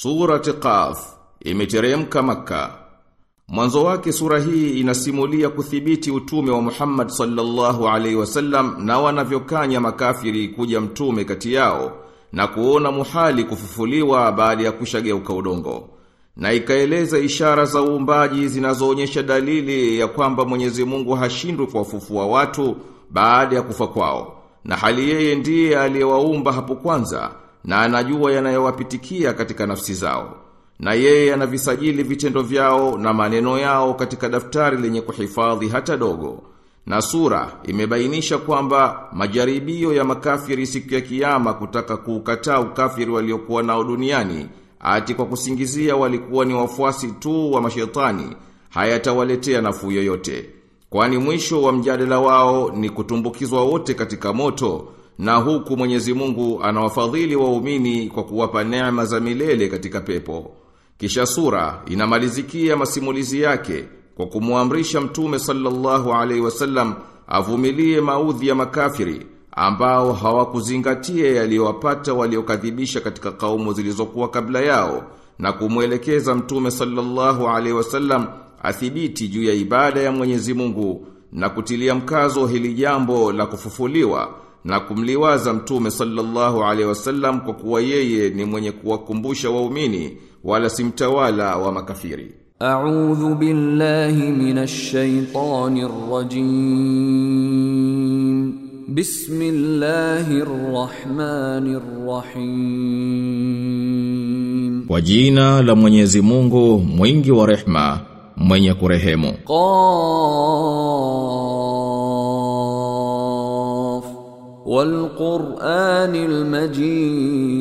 Surati Qaf imeteremka maka. Mwanzo wake sura hii inasimulia kuthibiti utume wa Muhammad sallallahu alaihi wasallam na wanavyokanya makafiri kuja mtume kati yao na kuona muhali kufufuliwa baada ya kushageuka udongo. Na ikaeleza ishara za uumbaji zinazoonyesha dalili ya kwamba Mwenyezi Mungu hashindwi kuwafufua watu baada ya kufa kwao. Na hali yeye ndiye aliyewaumba hapo kwanza na anajua yanayowapitikia katika nafsi zao. Na yeye anavisajili vitendo vyao na maneno yao katika daftari lenye kuhifadhi hata dogo. Na sura imebainisha kwamba majaribio ya makafiri siku ya kiyama kutaka kuukataa ukafiri waliokuwa nao duniani ati kwa kusingizia walikuwa ni wafuasi tu wa mashetani hayatawaletea nafuu yoyote. Kwani mwisho wa mjadala wao ni kutumbukizwa wote katika moto na huku Mwenyezi Mungu anawafadhili waumini kwa kuwapa neema za milele katika pepo. Kisha sura inamalizikia masimulizi yake kwa kumuamrisha Mtume sallallahu alaihi wasallam avumilie maudhi ya makafiri ambao hawakuzingatia yaliyowapata waliokadhibisha katika kaumu zilizokuwa kabla yao na kumwelekeza Mtume sallallahu alaihi wasallam athibiti juu ya ibada ya Mwenyezi Mungu na kutilia mkazo hili jambo la kufufuliwa na kumliwaza mtume sallallahu alaihi wasallam kwa kuwa yeye ni mwenye kuwakumbusha waumini wala si mtawala wa makafiri. A'udhu billahi minash shaitanir rajim. Bismillahir rahmanir rahim. Kwa jina la Mwenyezi Mungu mwingi wa rehma mwenye kurehemu. Qa والقرآن المجيد.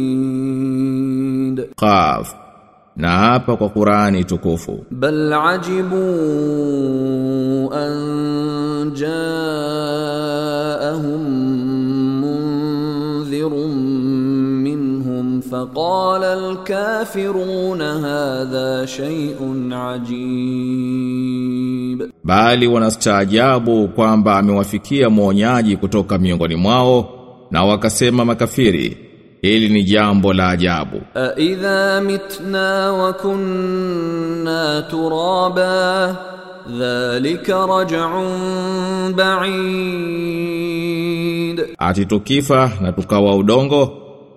قاف. نهاب قرآن تكوف بل عجبوا أن جاءهم منذر منهم فقال الكافرون هذا شيء عجيب. bali wanastaajabu kwamba amewafikia mwonyaji kutoka miongoni mwao na wakasema makafiri hili ni jambo la ajabu. Aidha mitna wa kunna turaba dhalika raj'un ba'id. Ati tukifa na tukawa udongo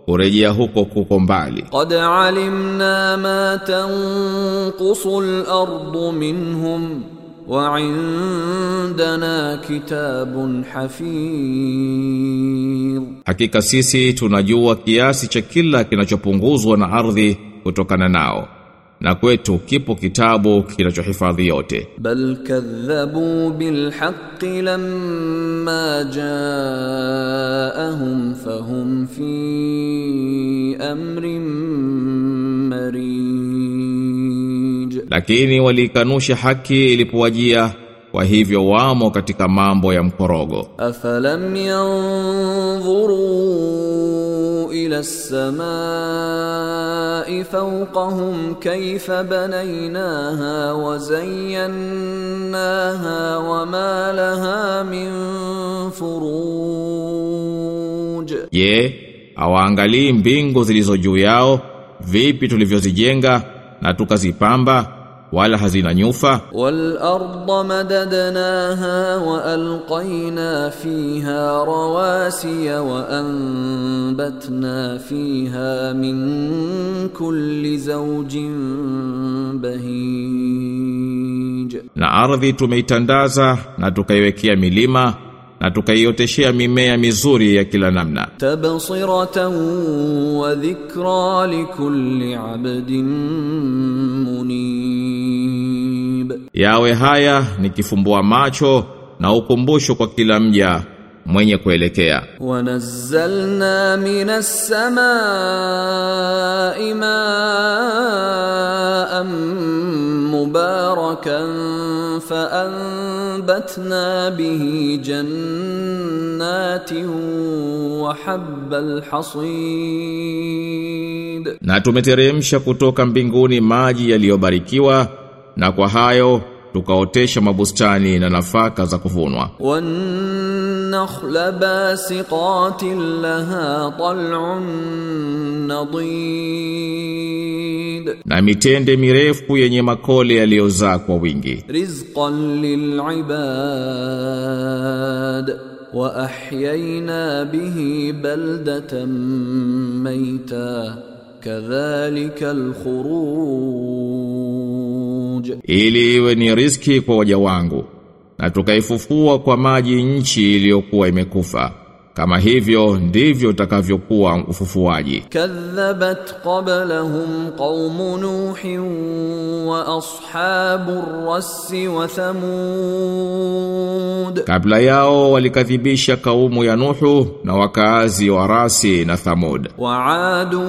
kurejea huko kuko mbali. Qad alimna ma tanqusu al-ardu minhum. وعندنا كتاب حفيظ Hakika sisi tunajua kiasi cha kila kinachopunguzwa na ardhi kutokana nao. Na kwetu kipo kitabu kinachohifadhi yote. بل كذبوا بالحق لما جاءهم فهم في أمر مريج lakini walikanusha haki ilipowajia kwa hivyo wamo katika mambo ya mkorogo. Afalam yanzuru ila samai fawqahum kayfa banaynaha wa zayyanaha wa ma laha min furuj. Ye awaangalii mbingu zilizo juu yao? Vipi tulivyozijenga? na tukazipamba wala hazina nyufa wal arda madadnaha wa alqayna fiha rawasiya wa anbatna fiha min kulli zawjin bahij. Na ardhi tumeitandaza na tukaiwekea milima na tukaioteshea mimea mizuri ya kila namna. Tabsiratan wa dhikra likulli abdin munib, yawe haya ni kifumbua macho na ukumbusho kwa kila mja mwenye kuelekea. Wanazzalna minas samai maan mubarakan fa anbatna bihi jannatin wa habbal hasid, na tumeteremsha kutoka mbinguni maji yaliyobarikiwa na kwa hayo tukaotesha mabustani na nafaka za kuvunwa. والنخل باسقات لها طلع نضيد na mitende mirefu yenye makole yaliyozaa kwa wingi رزقا للعباد واحيينا به بلده ميتا كذلك الخروج ili iwe ni riski kwa waja wangu na tukaifufua kwa maji nchi iliyokuwa imekufa kama hivyo ndivyo utakavyokuwa ufufuaji. Kadhabat qablahum qaum nuuh wa ashabu rasi wa Thamud, kabla yao walikadhibisha kaumu ya Nuhu na wakaazi wa Rasi na Thamud, wa Adu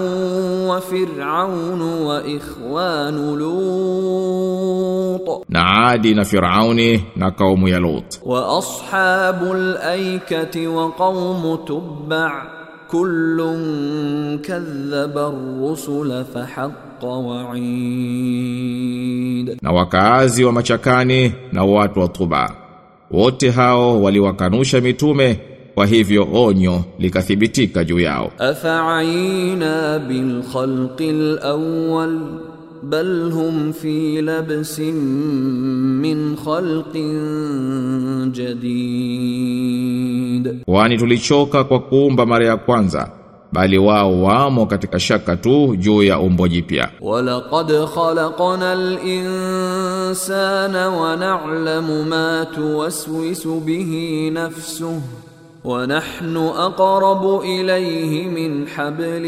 wa fir'aun wa ikhwan Lut, na Adi na Fir'auni na kaumu ya Lut, wa ashabul aikati wa qaum وقوم تبع كل كذب الرسل فحق وعيد na wakaazi wa machakani na watu wa Tuba wote hao waliwakanusha mitume kwa hivyo onyo likathibitika juu yao افعينا بالخلق الاول bal hum fi labsin min khalqin jadid, wani tulichoka kwa kuumba mara ya kwanza bali wao wamo katika shaka tu juu ya umbo jipya. Walaqad khalaqna al-insana wa na'lamu ma tuwaswisu bihi nafsuhu ونحن اقرب اليه من حبل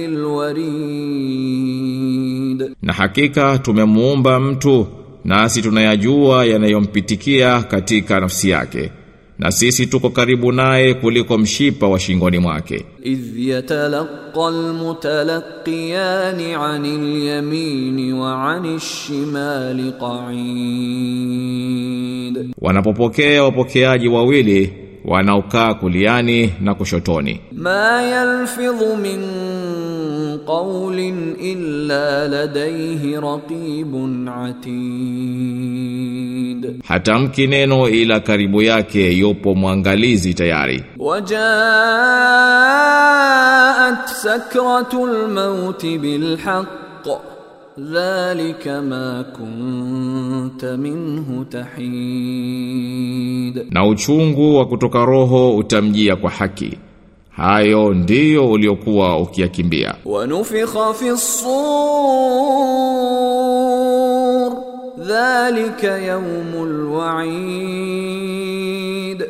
الوريد na hakika tumemuumba mtu nasi tunayajua yanayompitikia katika nafsi yake na sisi tuko karibu naye kuliko mshipa wa shingoni mwake اذ يتلقى المتلقيان عن اليمين وعن الشمال قعيد wanapopokea wapokeaji wawili wanaokaa kuliani na kushotoni. Ma yalfidhu min qawlin illa ladayhi raqibun atid. Hatamki neno ila karibu yake yupo mwangalizi tayari. Wajaat sakratul maut bilhaqq ma kunta minhu tahid, na uchungu wa kutoka roho utamjia kwa haki. Hayo ndiyo uliokuwa ukiyakimbia. wanufikha fi sur dhalika yaumul waid,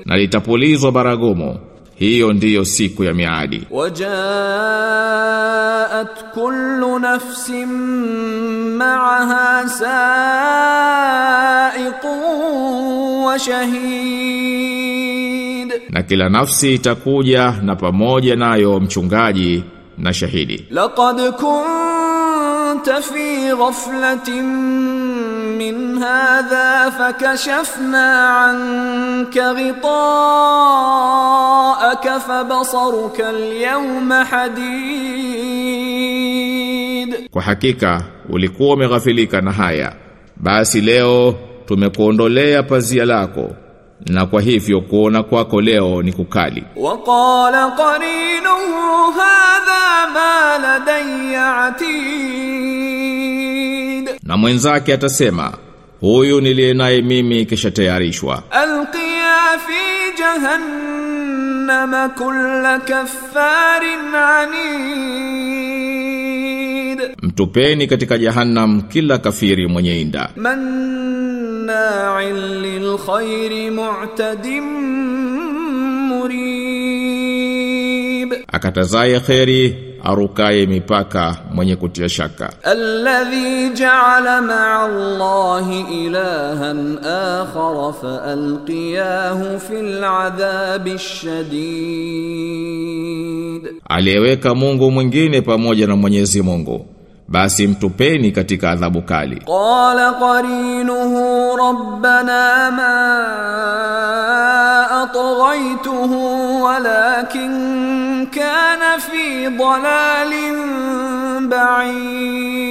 na litapulizwa baragumu hiyo ndiyo siku ya miadi. Wajaat kullu nafsin ma'aha sa'iqun wa shahid. Na kila nafsi itakuja na pamoja nayo mchungaji na shahidi. Laqad kunta fi ghaflatin min hadha fakashafna anka ghita'aka fabasaruka al-yawma hadid, kwa hakika ulikuwa umeghafilika na haya, basi leo tumekuondolea pazia lako na kwa hivyo kuona kwako leo ni kukali. Waqala qarinu hadha ma ladayya atid na mwenzake atasema huyu niliye naye mimi kisha tayarishwa. Alqiya fi jahannam kull kaffarin anid. Mtupeni katika jahannam kila kafiri mwenye inda. Manna'il lil khairi mu'tadim akatazaye khairi arukaye mipaka mwenye kutia shaka. Alladhi ja'ala ma'a Allahi ilahan akhar fa alqiyahu fil adhabi shadid, aliyeweka Mungu mwingine pamoja na Mwenyezi Mungu basi mtupeni katika adhabu kali. Qala qarinuhu rabbana ma atghaytuhu walakin كان في ضلال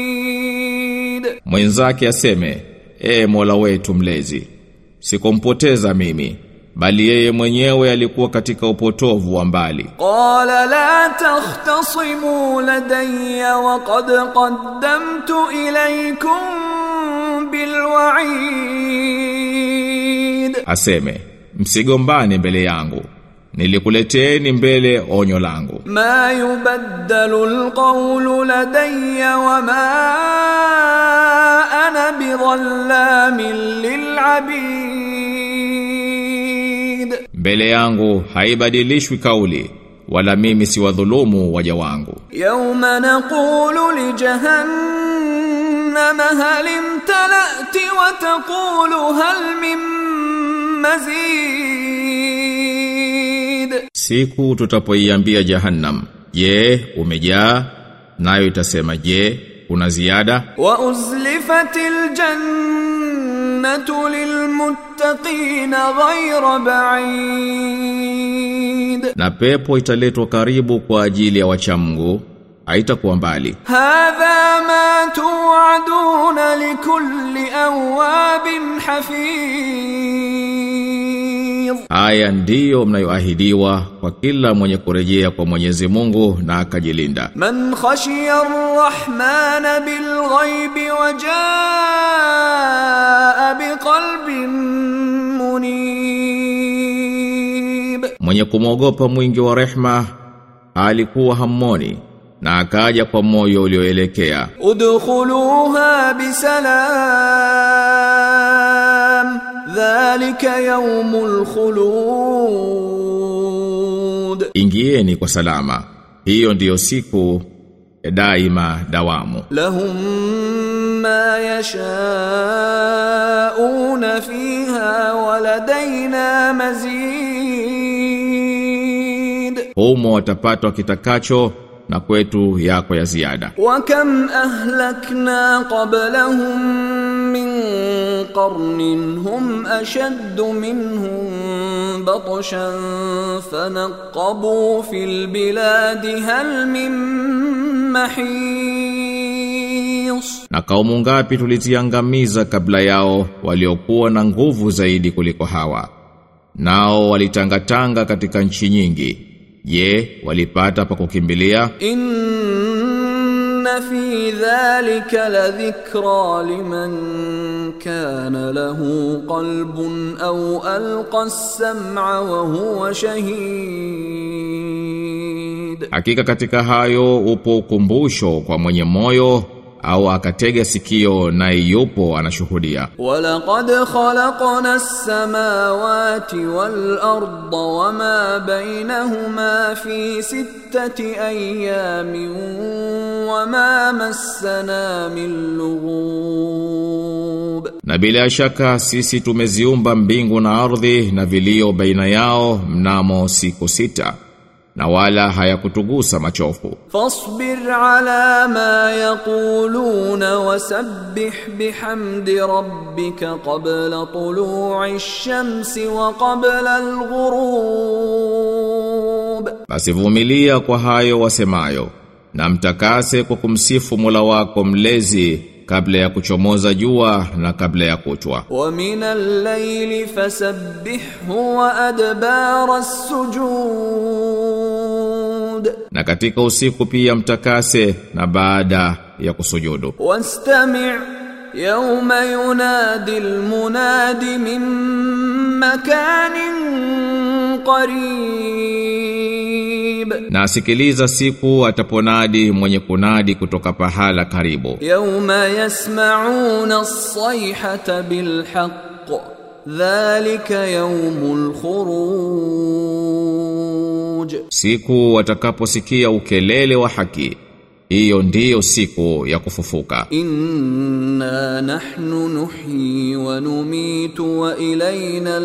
بعيد mwenzake aseme e Mola wetu mlezi sikumpoteza mimi bali yeye mwenyewe alikuwa katika upotovu wa mbali قال لا تختصموا لدي وقد قدمت إليكم بالوعيد aseme msigombane mbele yangu nilikuleteni mbele onyo langu. Ma yubaddalu alqawlu ladayya wa ma ana bidhallamin lilabid. Mbele yangu haibadilishwi kauli wala mimi si wadhulumu waja wangu. Yauma naqulu li jahannama hal imtala'ti wa taqulu hal min mazid siku tutapoiambia jahannam je umejaa? Nayo itasema je una ziada? Wa uzlifatil jannatu lilmuttaqina ghayra ba'id. Na pepo italetwa karibu kwa ajili ya wachamgu haitakuwa mbali. Hadha ma tu'aduna likulli awabin hafiz Haya ndiyo mnayoahidiwa kwa kila mwenye kurejea kwa Mwenyezi Mungu na akajilinda. Man khashiya ar-Rahman bil ghaib wa jaa bi qalbin munib. Mwenye kumwogopa mwingi wa rehma alikuwa hammoni na akaja kwa moyo ulioelekea. Udkhuluha bisalam dhalika yaumul khulud. Ingieni kwa salama. Hiyo ndiyo siku daima dawamu. Lahum ma yashauna fiha waladaina mazid. Humo watapata kitakacho na kwetu yako ya ziada. Wa kam ahlakna qablahum قرن هم أشد منهم بطشا فنقبوا في البلاد هل من محيص na kaumu ngapi tuliziangamiza kabla yao waliokuwa na nguvu zaidi kuliko hawa nao walitangatanga katika nchi nyingi je walipata pa kukimbilia إن في ذلك لذكرى لمن كان له قلب أو ألقى السمع وهو شهيد. Hakika katika hayo upo ukumbusho kwa mwenye moyo au akatega sikio na yupo anashuhudia. Walaqad khalaqna as-samawati wal-ardha wama bainahuma fi sittati ayamin wama massana min lughub. Na bila shaka sisi tumeziumba mbingu na ardhi na vilio baina yao mnamo siku sita na wala hayakutugusa machofu. Fasbir ala ma yaquluna wasabbih bihamdi rabbika qabla tulu'i shamsi wa qabla alghurub basi vumilia kwa hayo wasemayo na mtakase kwa kumsifu mula wako mlezi kabla ya kuchomoza jua na kabla ya kuchwa. Wa min al-layli fasabbihu wa adbara as-sujud sujud na katika usiku pia mtakase na baada ya kusujudu. Wastami' yawma yunadi almunadi min makanin qarib. Na sikiliza siku ataponadi mwenye kunadi kutoka pahala karibu. Yawma yasma'una as-sayhata bilhaqq dhalika yawmul khuruj الخروج siku watakaposikia ukelele wa haki hiyo ndiyo siku ya kufufuka إنا نحن نحيي ونميت وإلينا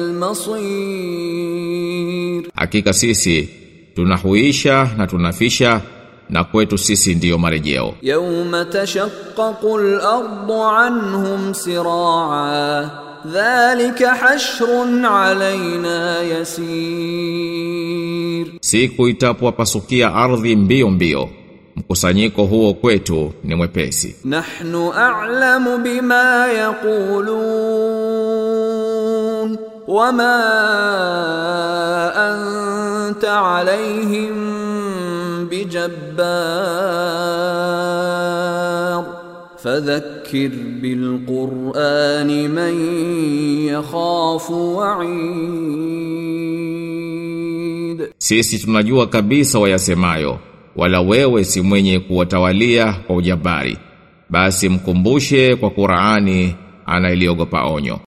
المصير hakika sisi tunahuisha na tunafisha na kwetu sisi ndiyo marejeo يوم تشقق الأرض عنهم سراعا ذلك حشر علينا يسير siku itapowapasukia ardhi mbio mbio mkusanyiko huo kwetu ni mwepesi نحن أعلم بما يقولون وما أنت عليهم بجبار فذكر بالقرآن من يخاف وعيد Sisi tunajua kabisa wayasemayo wala wewe si mwenye kuwatawalia kwa ujabari. Basi mkumbushe kwa Qur'ani ana iliogopa onyo